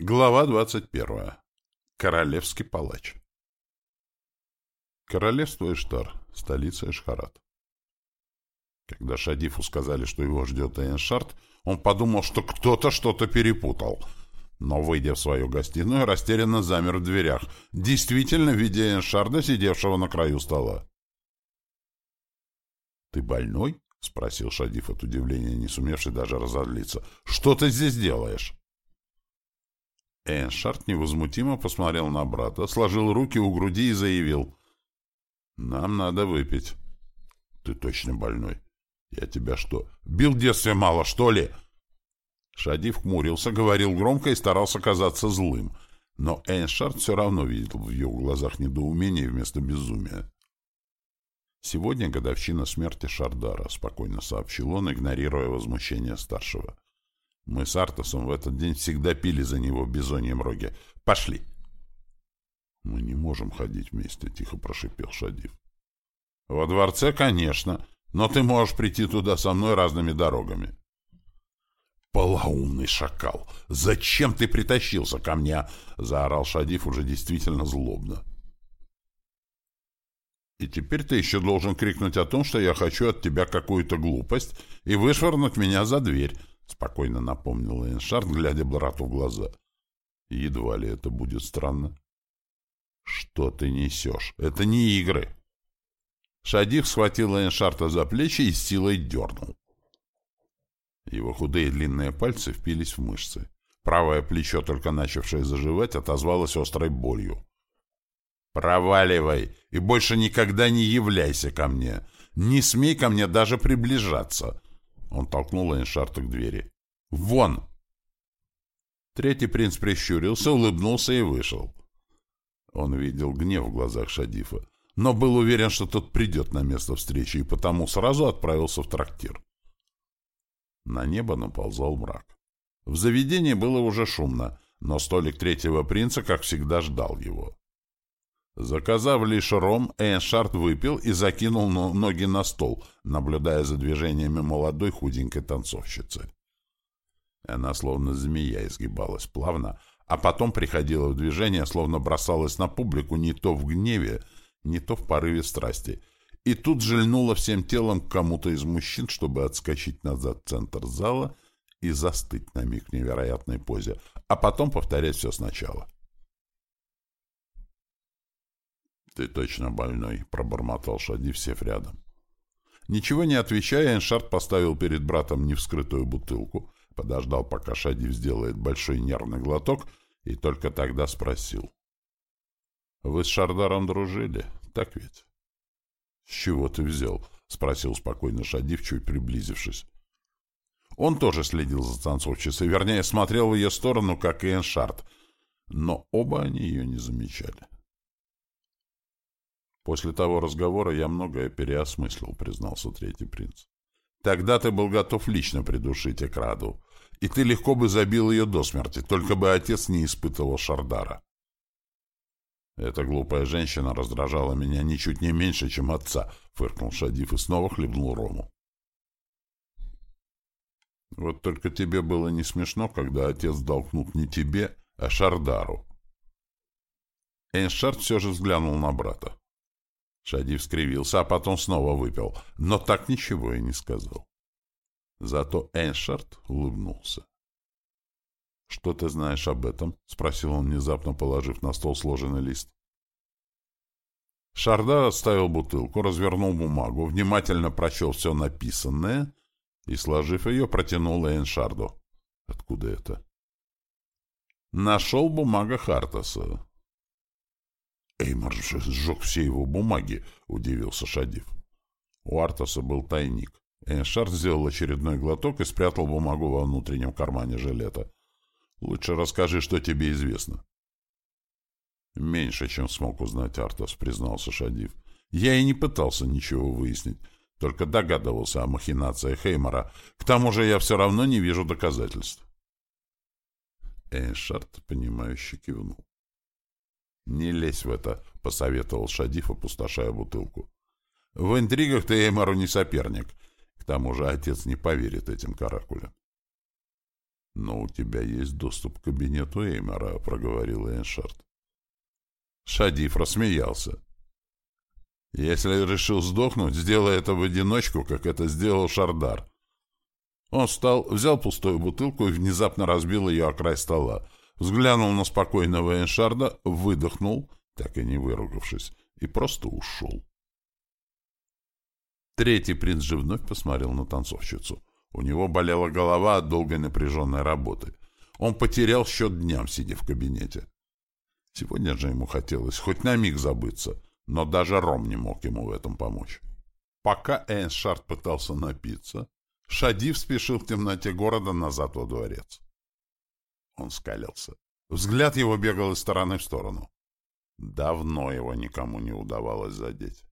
Глава 21. Королевский палач. Королевство Эштар, столица Эшхарат. Когда Шадифу сказали, что его ждет Эйншард, он подумал, что кто-то что-то перепутал. Но, выйдя в свою гостиную, растерянно замер в дверях, действительно видя Эйншарда, сидевшего на краю стола. «Ты больной?» — спросил Шадиф от удивления, не сумевший даже разозлиться. «Что ты здесь делаешь?» Эншарт невозмутимо посмотрел на брата, сложил руки у груди и заявил. «Нам надо выпить». «Ты точно больной. Я тебя что, бил в детстве мало, что ли?» Шадив хмурился, говорил громко и старался казаться злым. Но Эйншард все равно видел в его глазах недоумение вместо безумия. «Сегодня годовщина смерти Шардара», — спокойно сообщил он, игнорируя возмущение старшего. Мы с Артасом в этот день всегда пили за него в бизоньем роге. Пошли!» «Мы не можем ходить вместе», — тихо прошипел Шадив. «Во дворце, конечно, но ты можешь прийти туда со мной разными дорогами». «Полоумный шакал! Зачем ты притащился ко мне?» — заорал Шадив уже действительно злобно. «И теперь ты еще должен крикнуть о том, что я хочу от тебя какую-то глупость и вышвырнуть меня за дверь», — спокойно напомнил Эйншард, глядя брату в глаза. «Едва ли это будет странно». «Что ты несешь? Это не игры!» Шадив схватил Эйншарта за плечи и с силой дернул. Его худые длинные пальцы впились в мышцы. Правое плечо, только начавшее заживать, отозвалось острой болью. «Проваливай и больше никогда не являйся ко мне! Не смей ко мне даже приближаться!» Он толкнул Эйншарта к двери. «Вон!» Третий принц прищурился, улыбнулся и вышел. Он видел гнев в глазах Шадифа, но был уверен, что тот придет на место встречи, и потому сразу отправился в трактир. На небо наползал мрак. В заведении было уже шумно, но столик третьего принца, как всегда, ждал его. Заказав лишь ром, Эйншард выпил и закинул ноги на стол, наблюдая за движениями молодой худенькой танцовщицы. Она словно змея изгибалась плавно, а потом приходила в движение, словно бросалась на публику не то в гневе, не то в порыве страсти, и тут же льнула всем телом к кому-то из мужчин, чтобы отскочить назад в центр зала и застыть на миг в невероятной позе, а потом повторять все сначала. «Ты точно больной», — пробормотал Шадив, сев рядом. Ничего не отвечая, Эншард поставил перед братом невскрытую бутылку, подождал, пока Шадив сделает большой нервный глоток, и только тогда спросил. «Вы с Шардаром дружили, так ведь?» «С чего ты взял?» — спросил спокойно Шадив, чуть приблизившись. Он тоже следил за танцовщицей, вернее, смотрел в ее сторону, как и Эншард, но оба они ее не замечали. После того разговора я многое переосмыслил, признался третий принц. Тогда ты был готов лично придушить Экраду, и ты легко бы забил ее до смерти, только бы отец не испытывал Шардара. Эта глупая женщина раздражала меня ничуть не меньше, чем отца, фыркнул Шадиф и снова хлебнул рому. Вот только тебе было не смешно, когда отец дал кнут не тебе, а Шардару. Эйншард все же взглянул на брата. Шадив скривился, а потом снова выпил, но так ничего и не сказал. Зато Эйншард улыбнулся. «Что ты знаешь об этом?» — спросил он, внезапно положив на стол сложенный лист. Шарда отставил бутылку, развернул бумагу, внимательно прочел все написанное и, сложив ее, протянул Эйншарду. «Откуда это?» «Нашел бумага Хартаса. Эймар же сжег все его бумаги, — удивился Шадив. У Артаса был тайник. Эйншард сделал очередной глоток и спрятал бумагу во внутреннем кармане жилета. «Лучше расскажи, что тебе известно». «Меньше, чем смог узнать Артас», — признался Шадив. «Я и не пытался ничего выяснить, только догадывался о махинациях Эймара. К тому же я все равно не вижу доказательств». Эйншард, понимающе кивнул. «Не лезь в это», — посоветовал Шадиф, опустошая бутылку. «В интригах ты Эймару не соперник. К тому же отец не поверит этим каракулям». «Но у тебя есть доступ к кабинету Эймора», — проговорил Эйншард. Шадиф рассмеялся. «Если решил сдохнуть, сделай это в одиночку, как это сделал Шардар». Он встал, взял пустую бутылку и внезапно разбил ее о край стола. Взглянул на спокойного Эйншарда, выдохнул, так и не выругавшись, и просто ушел. Третий принц же вновь посмотрел на танцовщицу. У него болела голова от долгой напряженной работы. Он потерял счет дням, сидя в кабинете. Сегодня же ему хотелось хоть на миг забыться, но даже Ром не мог ему в этом помочь. Пока Эйншард пытался напиться, Шадив спешил в темноте города назад во дворец. Он скалился. Взгляд его бегал из стороны в сторону. Давно его никому не удавалось задеть.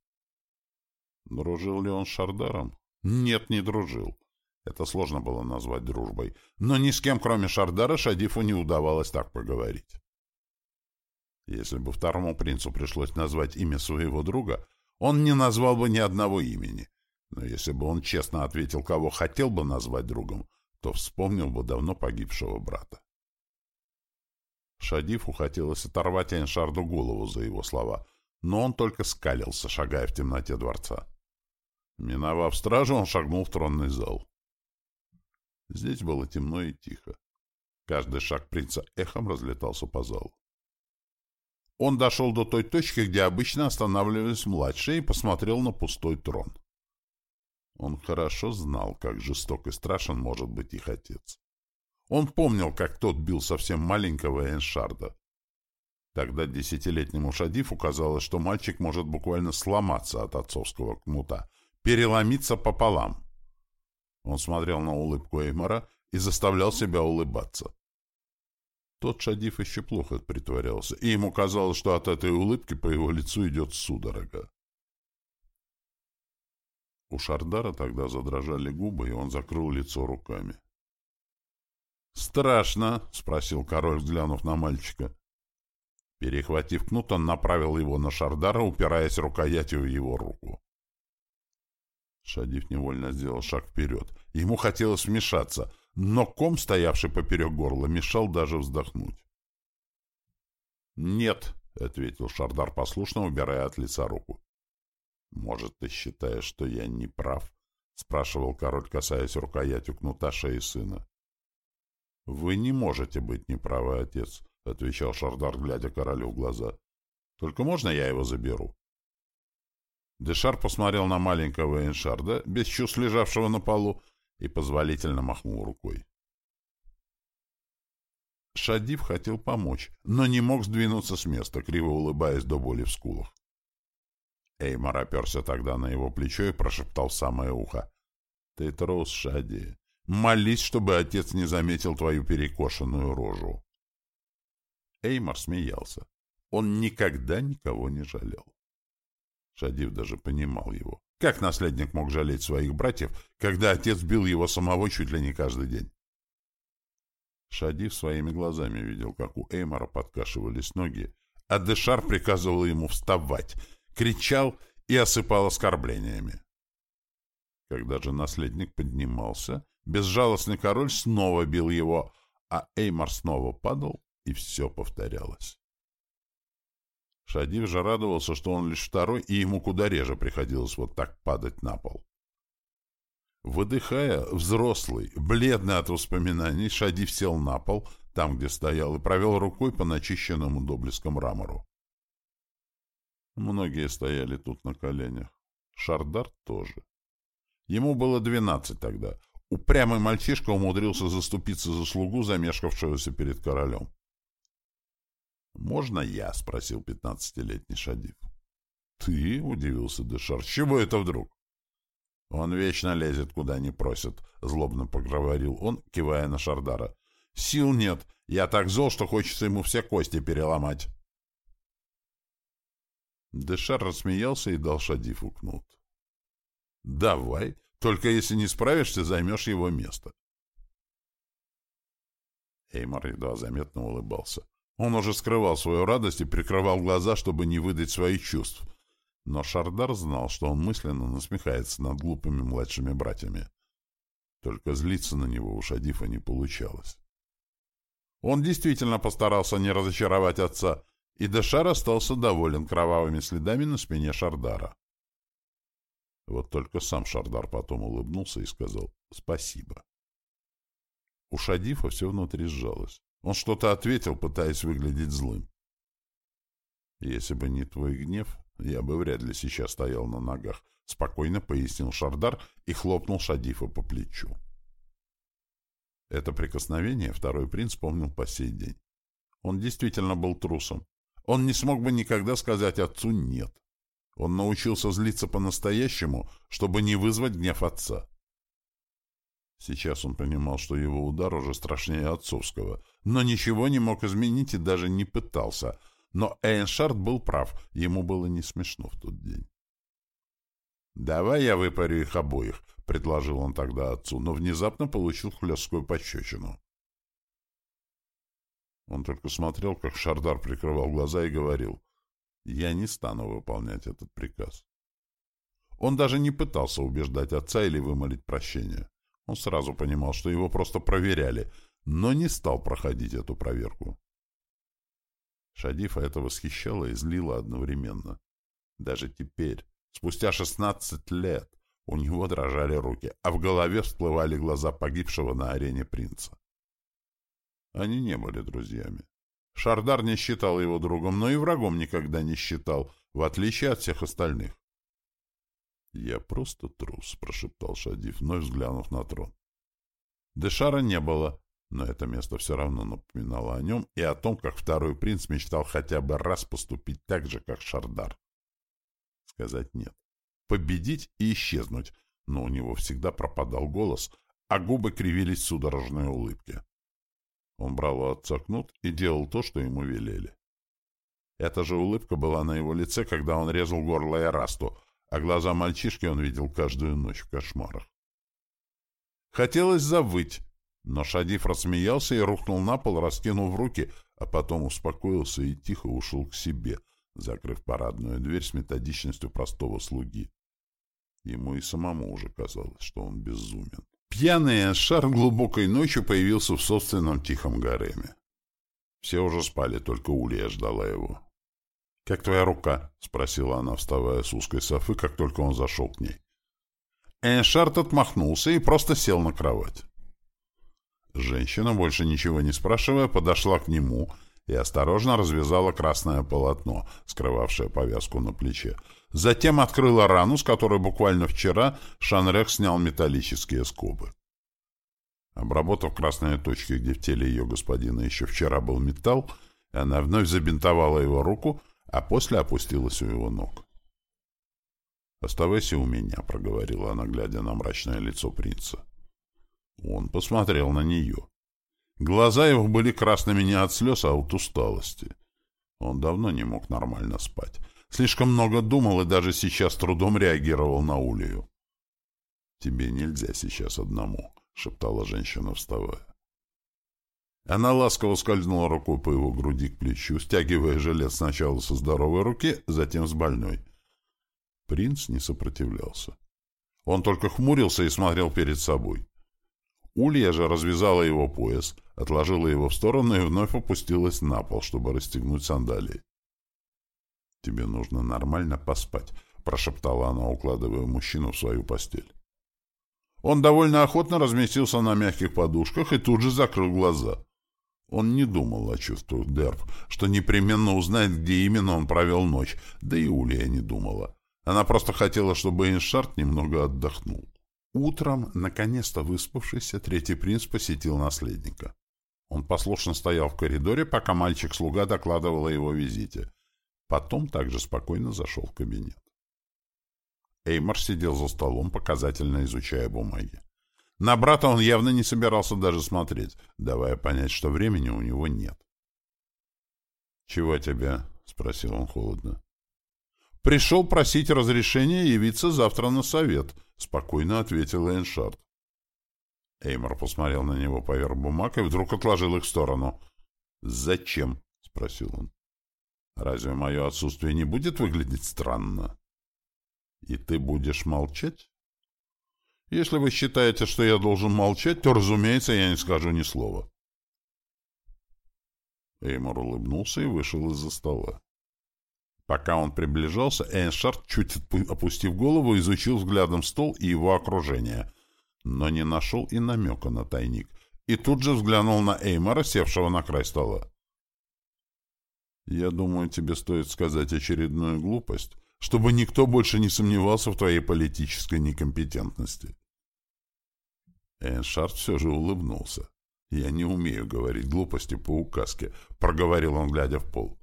Дружил ли он с Шардаром? Нет, не дружил. Это сложно было назвать дружбой. Но ни с кем, кроме Шардара, Шадифу не удавалось так поговорить. Если бы второму принцу пришлось назвать имя своего друга, он не назвал бы ни одного имени. Но если бы он честно ответил, кого хотел бы назвать другом, то вспомнил бы давно погибшего брата. Шадифу хотелось оторвать Эйншарду голову за его слова, но он только скалился, шагая в темноте дворца. Миновав стражу, он шагнул в тронный зал. Здесь было темно и тихо. Каждый шаг принца эхом разлетался по залу. Он дошел до той точки, где обычно останавливались младшие, и посмотрел на пустой трон. Он хорошо знал, как жесток и страшен может быть их отец. Он помнил, как тот бил совсем маленького Эншарда. Тогда десятилетнему Шадифу казалось, что мальчик может буквально сломаться от отцовского кнута, переломиться пополам. Он смотрел на улыбку Эймора и заставлял себя улыбаться. Тот Шадиф еще плохо притворялся, и ему казалось, что от этой улыбки по его лицу идет судорога. У Шардара тогда задрожали губы, и он закрыл лицо руками. «Страшно?» — спросил король, взглянув на мальчика. Перехватив кнут, он направил его на Шардара, упираясь рукоятью в его руку. Шадив невольно сделал шаг вперед. Ему хотелось вмешаться, но ком, стоявший поперек горла, мешал даже вздохнуть. «Нет», — ответил Шардар послушно, убирая от лица руку. «Может, ты считаешь, что я не прав?» — спрашивал король, касаясь рукоятью кнута шеи сына. «Вы не можете быть неправы, отец», — отвечал Шардар, глядя королю в глаза. «Только можно я его заберу?» Дешар посмотрел на маленького Эншарда, без чувств лежавшего на полу, и позволительно махнул рукой. Шадив хотел помочь, но не мог сдвинуться с места, криво улыбаясь до боли в скулах. Эймар оперся тогда на его плечо и прошептал в самое ухо. — Ты трус, Шади. Молись, чтобы отец не заметил твою перекошенную рожу. Эймар смеялся. Он никогда никого не жалел. Шадив даже понимал его. Как наследник мог жалеть своих братьев, когда отец бил его самого чуть ли не каждый день? Шадив своими глазами видел, как у Эймора подкашивались ноги, а Дешар приказывал ему вставать, кричал и осыпал оскорблениями. Когда же наследник поднимался, безжалостный король снова бил его, а Эймор снова падал, и все повторялось. Шадив же радовался, что он лишь второй, и ему куда реже приходилось вот так падать на пол. Выдыхая, взрослый, бледный от воспоминаний, Шадив сел на пол, там, где стоял, и провел рукой по начищенному до мрамору. Многие стояли тут на коленях. Шардар тоже. Ему было двенадцать тогда. Упрямый мальчишка умудрился заступиться за слугу, замешкавшегося перед королем. «Можно я?» — спросил пятнадцатилетний Шадив. «Ты?» — удивился Дешар. «С чего это вдруг?» «Он вечно лезет, куда не просят», — злобно поговорил он, кивая на Шардара. «Сил нет. Я так зол, что хочется ему все кости переломать». Дешар рассмеялся и дал Шадифу кнут. «Давай, только если не справишься, займешь его место». Эймар едва заметно улыбался. Он уже скрывал свою радость и прикрывал глаза, чтобы не выдать своих чувств. Но Шардар знал, что он мысленно насмехается над глупыми младшими братьями. Только злиться на него у Шадифа не получалось. Он действительно постарался не разочаровать отца, и Дешар остался доволен кровавыми следами на спине Шардара. Вот только сам Шардар потом улыбнулся и сказал «спасибо». У Шадифа все внутри сжалось. Он что-то ответил, пытаясь выглядеть злым. «Если бы не твой гнев, я бы вряд ли сейчас стоял на ногах», — спокойно пояснил Шардар и хлопнул Шадифа по плечу. Это прикосновение второй принц помнил по сей день. Он действительно был трусом. Он не смог бы никогда сказать отцу «нет». Он научился злиться по-настоящему, чтобы не вызвать гнев отца. Сейчас он понимал, что его удар уже страшнее отцовского, но ничего не мог изменить и даже не пытался. Но Эйншард был прав, ему было не смешно в тот день. «Давай я выпарю их обоих», — предложил он тогда отцу, но внезапно получил хлесткую пощечину. Он только смотрел, как Шардар прикрывал глаза и говорил, «Я не стану выполнять этот приказ». Он даже не пытался убеждать отца или вымолить прощение. Он сразу понимал, что его просто проверяли, но не стал проходить эту проверку. Шадифа это восхищало и злило одновременно. Даже теперь, спустя шестнадцать лет, у него дрожали руки, а в голове всплывали глаза погибшего на арене принца. Они не были друзьями. Шардар не считал его другом, но и врагом никогда не считал, в отличие от всех остальных. «Я просто трус», — прошептал Шадиф, вновь взглянув на трон. Дешара не было, но это место все равно напоминало о нем и о том, как второй принц мечтал хотя бы раз поступить так же, как Шардар. Сказать «нет». Победить и исчезнуть, но у него всегда пропадал голос, а губы кривились в судорожной улыбке. Он брал у отца кнут и делал то, что ему велели. Эта же улыбка была на его лице, когда он резал горло Эрасту, а глаза мальчишки он видел каждую ночь в кошмарах. Хотелось завыть, но Шадиф рассмеялся и рухнул на пол, раскинув руки, а потом успокоился и тихо ушел к себе, закрыв парадную дверь с методичностью простого слуги. Ему и самому уже казалось, что он безумен. Пьяный Шар глубокой ночью появился в собственном тихом гареме. Все уже спали, только Улья ждала его. «Как твоя рука?» — спросила она, вставая с узкой софы, как только он зашел к ней. Эйншард отмахнулся и просто сел на кровать. Женщина, больше ничего не спрашивая, подошла к нему и осторожно развязала красное полотно, скрывавшее повязку на плече. Затем открыла рану, с которой буквально вчера Шанрех снял металлические скобы. Обработав красные точки, где в теле ее господина еще вчера был металл, она вновь забинтовала его руку, а после опустилась у его ног. «Оставайся у меня», — проговорила она, глядя на мрачное лицо принца. Он посмотрел на нее. Глаза его были красными не от слез, а от усталости. Он давно не мог нормально спать. Слишком много думал и даже сейчас трудом реагировал на Улию. «Тебе нельзя сейчас одному», — шептала женщина, вставая. Она ласково скользнула рукой по его груди к плечу, стягивая жилет сначала со здоровой руки, затем с больной. Принц не сопротивлялся. Он только хмурился и смотрел перед собой. Улья же развязала его пояс, отложила его в сторону и вновь опустилась на пол, чтобы расстегнуть сандалии. «Тебе нужно нормально поспать», — прошептала она, укладывая мужчину в свою постель. Он довольно охотно разместился на мягких подушках и тут же закрыл глаза. Он не думал о чувствах Дерб, что непременно узнает, где именно он провел ночь, да и Улия не думала. Она просто хотела, чтобы Эйншард немного отдохнул. Утром, наконец-то выспавшийся, третий принц посетил наследника. Он послушно стоял в коридоре, пока мальчик-слуга докладывал о его визите. Потом также спокойно зашел в кабинет. Эймор сидел за столом, показательно изучая бумаги. На брата он явно не собирался даже смотреть, давая понять, что времени у него нет. «Чего тебе?» — спросил он холодно. «Пришел просить разрешения явиться завтра на совет», — спокойно ответил Эйншард. Эймор посмотрел на него поверх бумаг и вдруг отложил их в сторону. «Зачем?» — спросил он. «Разве мое отсутствие не будет выглядеть странно?» «И ты будешь молчать?» Если вы считаете, что я должен молчать, то, разумеется, я не скажу ни слова. Эймор улыбнулся и вышел из-за стола. Пока он приближался, Эйншард, чуть опустив голову, изучил взглядом стол и его окружение, но не нашел и намека на тайник, и тут же взглянул на Эймора, севшего на край стола. «Я думаю, тебе стоит сказать очередную глупость, чтобы никто больше не сомневался в твоей политической некомпетентности». Эйншард все же улыбнулся. «Я не умею говорить глупости по указке», — проговорил он, глядя в пол.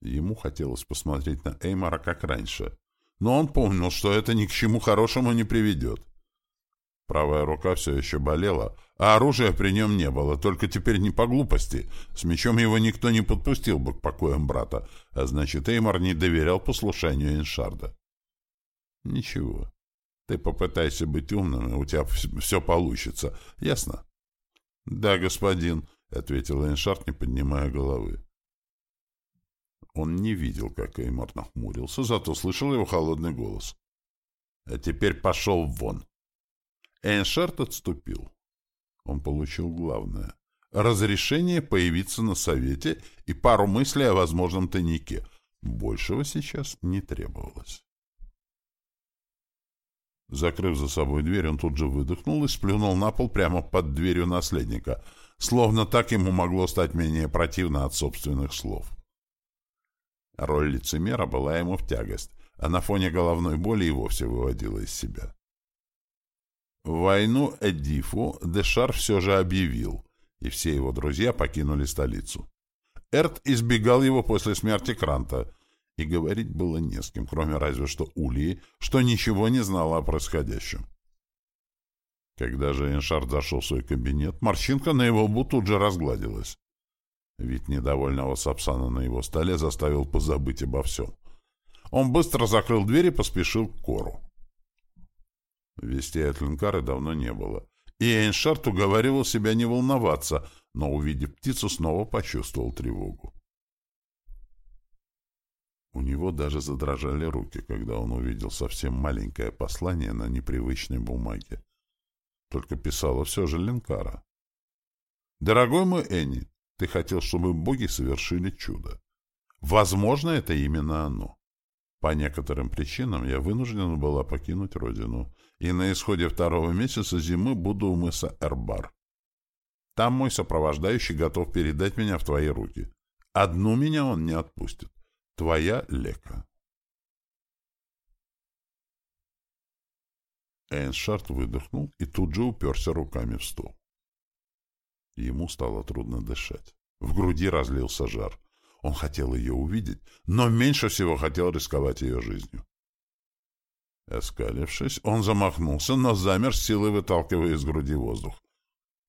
Ему хотелось посмотреть на Эймора как раньше, но он помнил, что это ни к чему хорошему не приведет. Правая рука все еще болела, а оружия при нем не было, только теперь не по глупости. С мечом его никто не подпустил бы к покоям брата, а значит, Эймор не доверял послушанию Эншарда. Ничего. Ты попытайся быть умным, и у тебя все получится. Ясно? — Да, господин, — ответил Эншард, не поднимая головы. Он не видел, как Эймор нахмурился, зато слышал его холодный голос. — А теперь пошел вон. Эйншард отступил. Он получил главное — разрешение появиться на совете и пару мыслей о возможном тайнике. Большего сейчас не требовалось. Закрыв за собой дверь, он тут же выдохнул и сплюнул на пол прямо под дверью наследника, словно так ему могло стать менее противно от собственных слов. Роль лицемера была ему в тягость, а на фоне головной боли и вовсе выводила из себя. Войну Эдифу Дешар все же объявил, и все его друзья покинули столицу. Эрт избегал его после смерти Кранта, и говорить было не с кем, кроме разве что Улии, что ничего не знала о происходящем. Когда же Эншард зашел в свой кабинет, морщинка на его лбу тут же разгладилась. Вид недовольного Сапсана на его столе заставил позабыть обо всем. Он быстро закрыл дверь и поспешил к Кору. Вестей от Линкары давно не было. И Эйншарт уговаривал себя не волноваться, но, увидев птицу, снова почувствовал тревогу. У него даже задрожали руки, когда он увидел совсем маленькое послание на непривычной бумаге. Только писала все же Линкара. «Дорогой мой Энни, ты хотел, чтобы боги совершили чудо. Возможно, это именно оно. По некоторым причинам я вынуждена была покинуть родину, и на исходе второго месяца зимы буду у мыса Эрбар. Там мой сопровождающий готов передать меня в твои руки. Одну меня он не отпустит. Твоя Лека. Эйншард выдохнул и тут же уперся руками в стол. Ему стало трудно дышать. В груди разлился жар. Он хотел ее увидеть, но меньше всего хотел рисковать ее жизнью. Оскалившись, он замахнулся, но замер с силой выталкивая из груди воздух.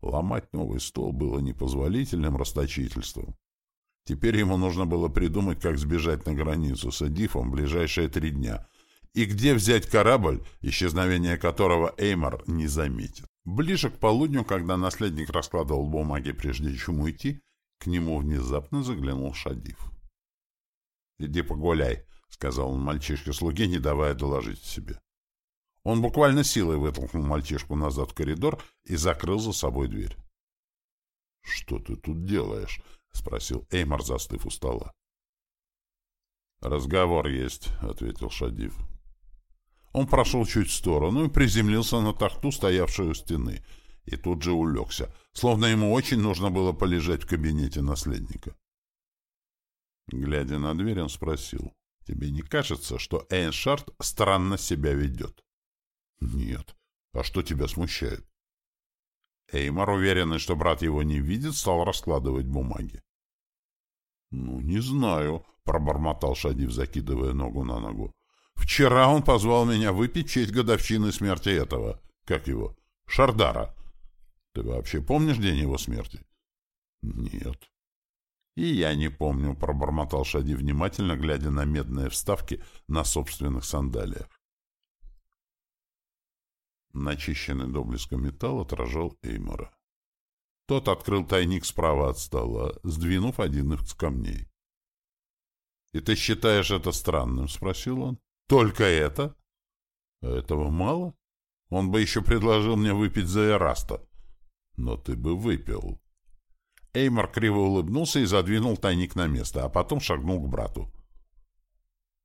Ломать новый стол было непозволительным расточительством. Теперь ему нужно было придумать, как сбежать на границу с Эдифом в ближайшие три дня, и где взять корабль, исчезновение которого Эймор не заметит. Ближе к полудню, когда наследник раскладывал бумаги, прежде чем уйти, к нему внезапно заглянул Шадив. — Иди погуляй, — сказал он мальчишке-слуге, не давая доложить себе. Он буквально силой вытолкнул мальчишку назад в коридор и закрыл за собой дверь. — Что ты тут делаешь? — спросил Эймар, застыв у стола. — Разговор есть, — ответил Шадив. Он прошел чуть в сторону и приземлился на тахту, стоявшую у стены, и тут же улегся, словно ему очень нужно было полежать в кабинете наследника. Глядя на дверь, он спросил, «Тебе не кажется, что Эйншард странно себя ведет?» «Нет. А что тебя смущает?» Эймар, уверенный, что брат его не видит, стал раскладывать бумаги. «Ну, не знаю», — пробормотал Шадив, закидывая ногу на ногу. «Вчера он позвал меня выпить честь годовщины смерти этого, как его, Шардара. Ты вообще помнишь день его смерти? Нет. И я не помню, пробормотал Шади внимательно, глядя на медные вставки на собственных сандалиях. Начищенный до блеска металл отражал Эймора. Тот открыл тайник справа от стола, сдвинув один из камней. — И ты считаешь это странным? — спросил он. — Только это? — Этого мало? Он бы еще предложил мне выпить за Эраста. Но ты бы выпил. Эймар криво улыбнулся и задвинул тайник на место, а потом шагнул к брату.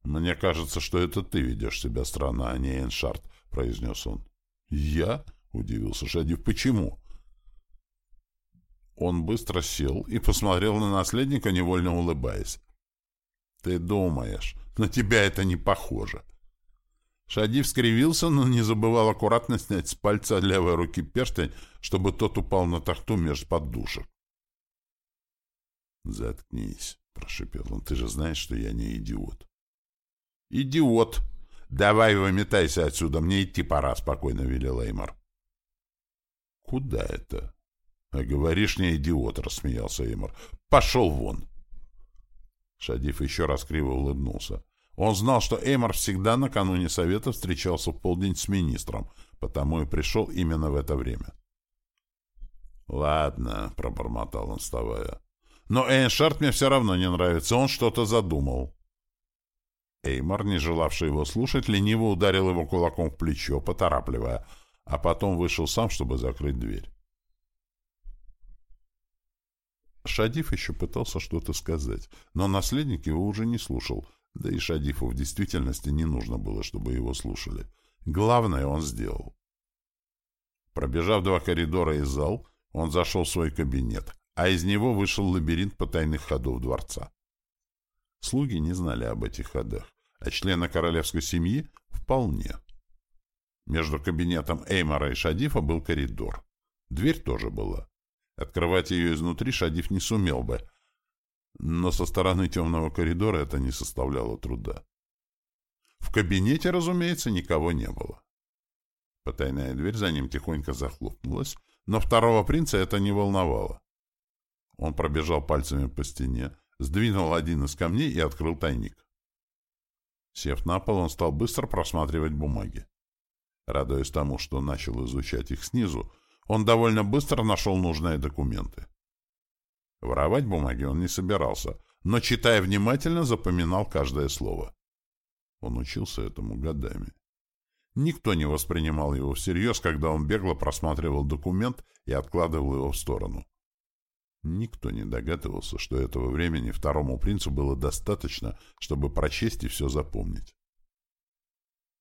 «Мне кажется, что это ты ведешь себя странно, а не Эншард», — произнес он. «Я?» — удивился Шадив. «Почему?» Он быстро сел и посмотрел на наследника, невольно улыбаясь. «Ты думаешь, на тебя это не похоже». Шадив скривился, но не забывал аккуратно снять с пальца левой руки перстень, чтобы тот упал на тахту меж подушек. «Заткнись», — прошепел он, — «ты же знаешь, что я не идиот». «Идиот! Давай выметайся отсюда, мне идти пора», — спокойно велел Эймор. «Куда это?» «А говоришь, не идиот», — рассмеялся Эймор. «Пошел вон!» Шадиф еще раз криво улыбнулся. Он знал, что Эймор всегда накануне совета встречался в полдень с министром, потому и пришел именно в это время. «Ладно», — пробормотал он, вставая. «Но Эйншард мне все равно не нравится, он что-то задумал». Эймор, не желавший его слушать, лениво ударил его кулаком в плечо, поторапливая, а потом вышел сам, чтобы закрыть дверь. Шадиф еще пытался что-то сказать, но наследник его уже не слушал, да и Шадифу в действительности не нужно было, чтобы его слушали. Главное он сделал. Пробежав два коридора и зал, он зашел в свой кабинет, а из него вышел лабиринт потайных ходов дворца. Слуги не знали об этих ходах, а члены королевской семьи — вполне. Между кабинетом Эймора и Шадифа был коридор. Дверь тоже была. Открывать ее изнутри Шадиф не сумел бы, но со стороны темного коридора это не составляло труда. В кабинете, разумеется, никого не было. Потайная дверь за ним тихонько захлопнулась, но второго принца это не волновало. Он пробежал пальцами по стене, сдвинул один из камней и открыл тайник. Сев на пол, он стал быстро просматривать бумаги. Радуясь тому, что начал изучать их снизу, он довольно быстро нашел нужные документы. Воровать бумаги он не собирался, но, читая внимательно, запоминал каждое слово. Он учился этому годами. Никто не воспринимал его всерьез, когда он бегло просматривал документ и откладывал его в сторону. Никто не догадывался, что этого времени второму принцу было достаточно, чтобы прочесть и все запомнить.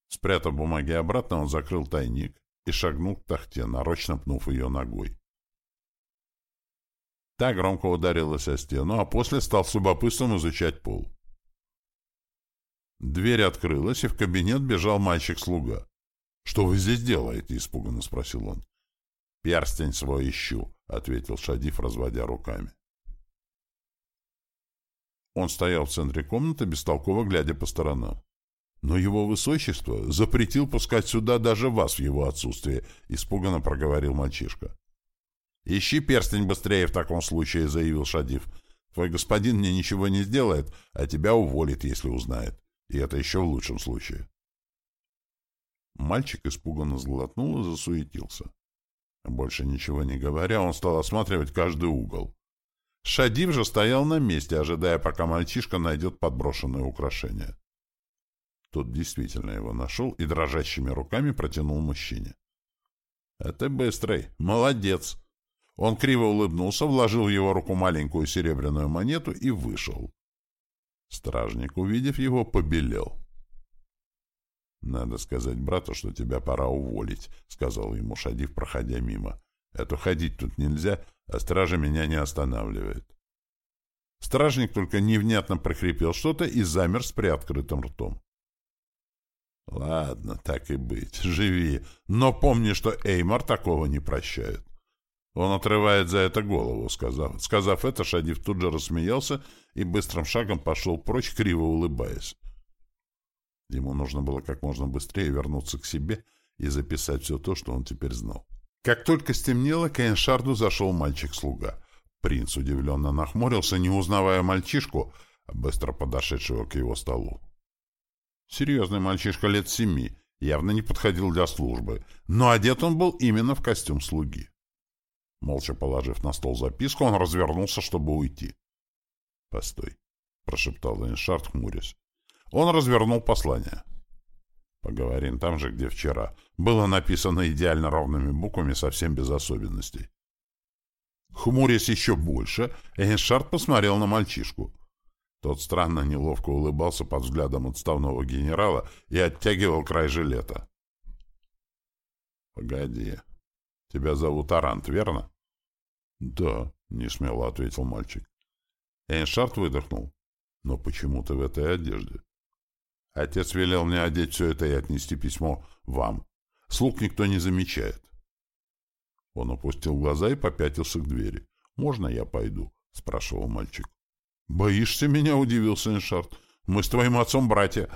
Спрятав бумаги обратно, он закрыл тайник и шагнул к тахте, нарочно пнув ее ногой. Та громко ударилась о стену, а после стал с любопытством изучать пол. Дверь открылась, и в кабинет бежал мальчик-слуга. — Что вы здесь делаете? — испуганно спросил он. — Перстень свой ищу, — ответил Шадиф, разводя руками. Он стоял в центре комнаты, бестолково глядя по сторонам. «Но его высочество запретил пускать сюда даже вас в его отсутствие», — испуганно проговорил мальчишка. «Ищи перстень быстрее в таком случае», — заявил Шадиф. «Твой господин мне ничего не сделает, а тебя уволит, если узнает. И это еще в лучшем случае». Мальчик испуганно сглотнул и засуетился. Больше ничего не говоря, он стал осматривать каждый угол. Шадив же стоял на месте, ожидая, пока мальчишка найдет подброшенное украшение. Тот действительно его нашел и дрожащими руками протянул мужчине. — А ты быстрый. Молодец. Он криво улыбнулся, вложил в его руку маленькую серебряную монету и вышел. Стражник, увидев его, побелел. «Надо сказать брату, что тебя пора уволить», — сказал ему Шадив, проходя мимо. «Это ходить тут нельзя, а стража меня не останавливает». Стражник только невнятно прохрипел что-то и замер с приоткрытым ртом. «Ладно, так и быть, живи, но помни, что Эймар такого не прощает. Он отрывает за это голову», — сказав. Сказав это, Шадив тут же рассмеялся и быстрым шагом пошел прочь, криво улыбаясь. Ему нужно было как можно быстрее вернуться к себе и записать все то, что он теперь знал. Как только стемнело, к Эйншарду зашел мальчик-слуга. Принц удивленно нахмурился, не узнавая мальчишку, быстро подошедшего к его столу. Серьезный мальчишка лет семи, явно не подходил для службы, но одет он был именно в костюм слуги. Молча положив на стол записку, он развернулся, чтобы уйти. — Постой, — прошептал Эйншард, хмурясь. Он развернул послание. «Поговорим там же, где вчера». Было написано идеально ровными буквами, совсем без особенностей. Хмурясь еще больше, Эйншард посмотрел на мальчишку. Тот странно неловко улыбался под взглядом отставного генерала и оттягивал край жилета. — Погоди. Тебя зовут Арант, верно? — Да, — несмело ответил мальчик. Эйншард выдохнул. — Но почему ты в этой одежде? Отец велел мне одеть все это и отнести письмо вам. Слуг никто не замечает. Он опустил глаза и попятился к двери. «Можно я пойду?» — спрашивал мальчик. «Боишься меня?» — удивился Эншард. «Мы с твоим отцом братья».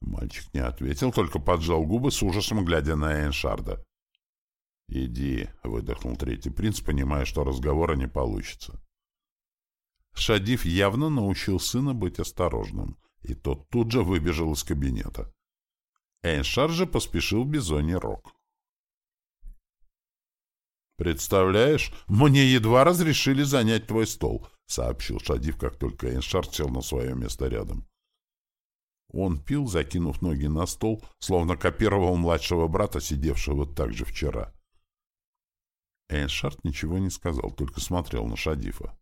Мальчик не ответил, только поджал губы с ужасом, глядя на Эншарда. «Иди», — выдохнул третий принц, понимая, что разговора не получится. Шадив явно научил сына быть осторожным, и тот тут же выбежал из кабинета. Эйншар же поспешил в Бизоний рог. «Представляешь, мне едва разрешили занять твой стол», — сообщил Шадив, как только Эйншар сел на свое место рядом. Он пил, закинув ноги на стол, словно копировал младшего брата, сидевшего так же вчера. Эйншард ничего не сказал, только смотрел на Шадифа.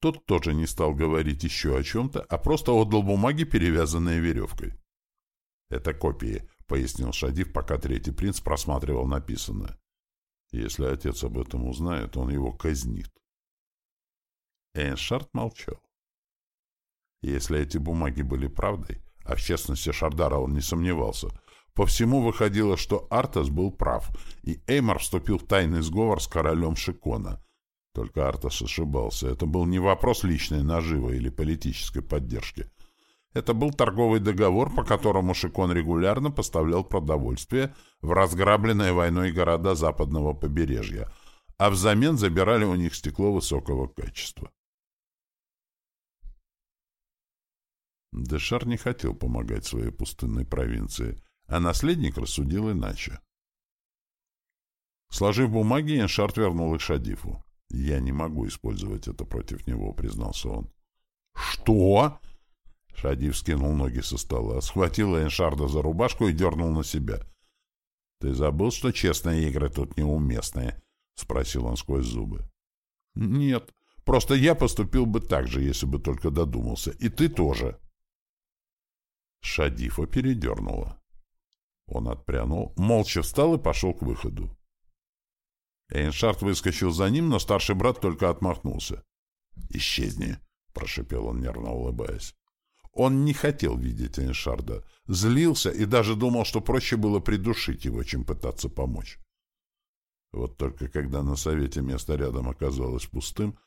Тот тоже не стал говорить еще о чем-то, а просто отдал бумаги, перевязанные веревкой. «Это копии», — пояснил Шадив, пока третий принц просматривал написанное. «Если отец об этом узнает, он его казнит». Эйншард молчал. Если эти бумаги были правдой, а в честности Шардара он не сомневался, по всему выходило, что Артас был прав, и Эймар вступил в тайный сговор с королем Шикона. Только Артас ошибался. Это был не вопрос личной наживы или политической поддержки. Это был торговый договор, по которому Шикон регулярно поставлял продовольствие в разграбленные войной города западного побережья, а взамен забирали у них стекло высокого качества. Дешар не хотел помогать своей пустынной провинции, а наследник рассудил иначе. Сложив бумаги, Эншарт вернул их Шадифу. «Я не могу использовать это против него», — признался он. «Что?» Шадив скинул ноги со стола, схватил Эншарда за рубашку и дернул на себя. «Ты забыл, что честные игры тут неуместные?» — спросил он сквозь зубы. «Нет, просто я поступил бы так же, если бы только додумался. И ты тоже». Шадифа передернула. Он отпрянул, молча встал и пошел к выходу. Эйншард выскочил за ним, но старший брат только отмахнулся. «Исчезни!» — прошепел он, нервно улыбаясь. Он не хотел видеть Эйншарда, злился и даже думал, что проще было придушить его, чем пытаться помочь. Вот только когда на совете место рядом оказалось пустым,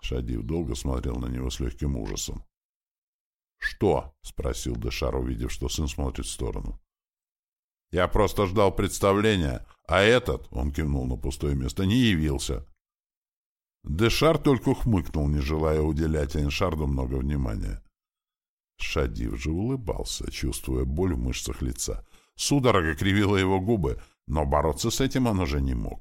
Шадив долго смотрел на него с легким ужасом. «Что?» — спросил Дешар, увидев, что сын смотрит в сторону. «Я просто ждал представления, а этот, — он кивнул на пустое место, — не явился». Дешар только хмыкнул, не желая уделять Эйншарду много внимания. Шадив же улыбался, чувствуя боль в мышцах лица. Судорога кривила его губы, но бороться с этим он уже не мог.